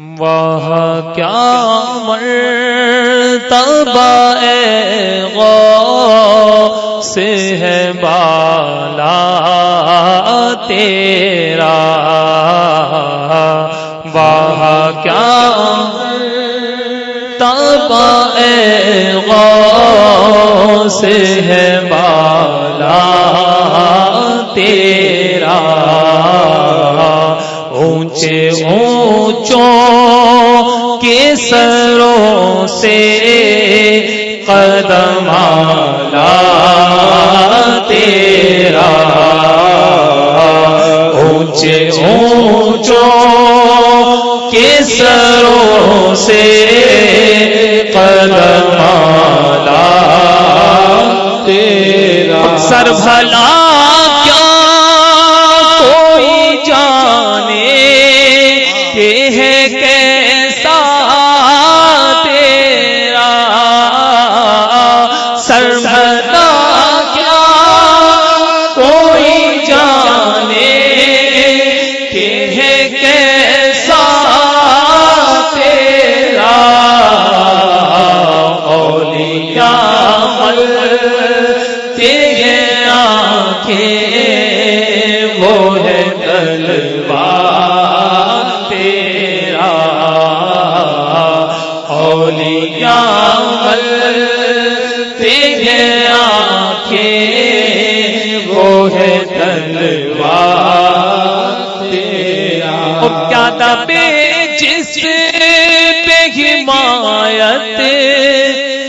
وہ کیا مرتبہ اے غو سے ہے بالا تیرا۔ وہ کیا تبا اے غو سے ہے بالا تیرا۔ اونچے سروں سے قدم آلا تیرا اونچے اونچوں کے سروں سے قدم آلا تیرا سر بھلا کیا دبے جس پہ حمایت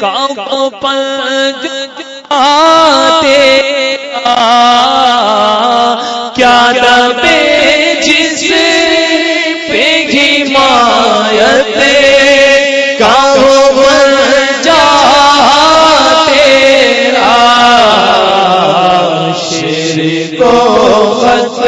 کا پنج تیرا کیا دبے جس پہ حمایت کا جا تیرا شیر کو خط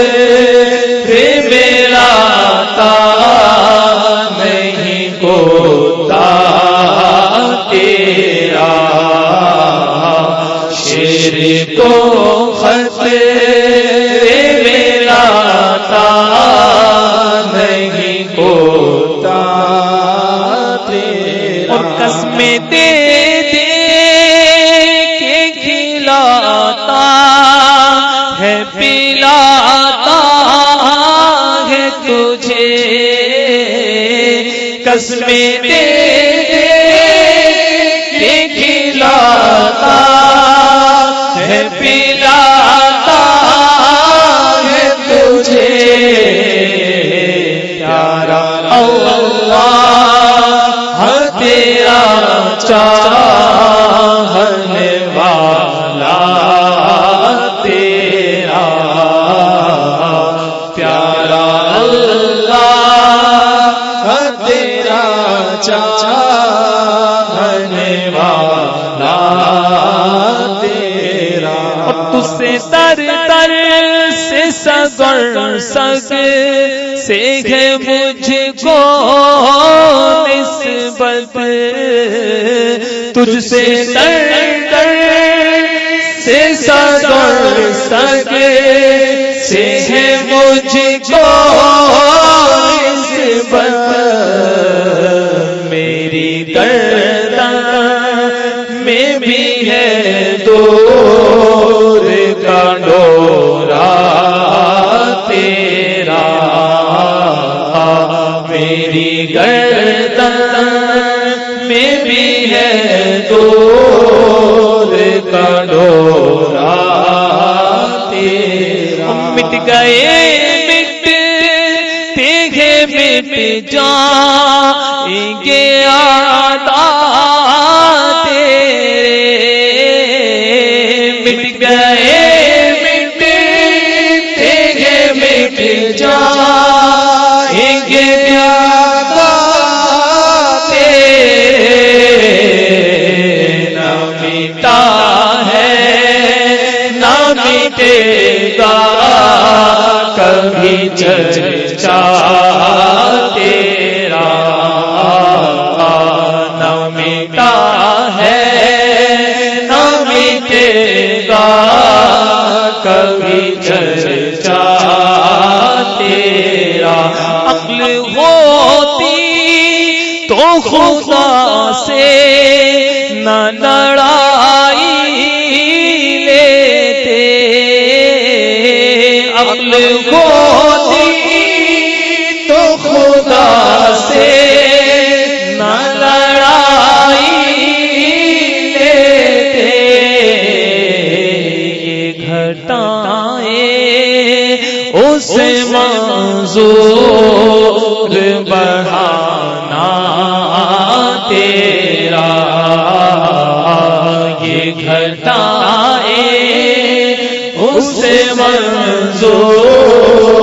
کو خط میرا تا نہیں کوتا تیرا۔ اور قسمیں دے دے کے کھلاتا ہے، پلاتا ہے تجھے۔ قسمیں دے چاہنے والا تیرا۔ تجھ سے تر تر سے سگر سگ سے ہے مجھ کو نسبت۔ تجھ سے تر تر سے سگر سگ سے ہے مجھ کو نسبت۔ میری میں بھی ہے دور کا ڈورا تیرا میری گردن میں بھی ہے دور کا ڈورا تیرا مٹ گئے، مٹ تیگے مٹ جائیں گے سکے گا کبھی چرچا تیرا نمٹا ہے نمٹے گا۔ کبھی چرچا تیرا عقل ہوتی تو خدا سے نہ اس منظور بڑھانا تیرا یہ گھٹائیں اس منظور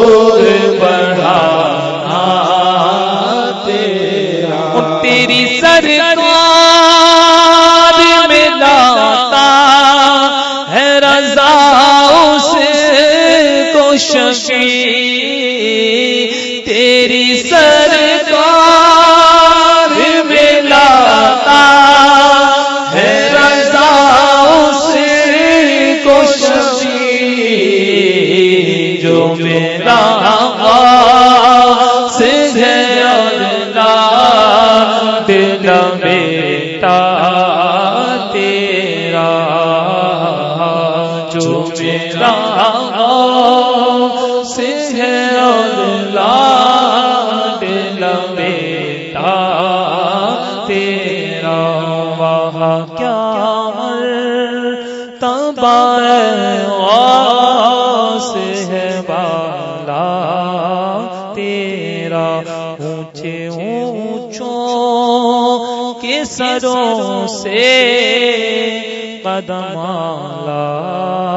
بیٹا تیرا جو میرا سے ہے اللہ دل بیٹا تیرا وہاں کیا تباس ہے بالا تیرا اونچے اونچوں سروں سے قدم آلا۔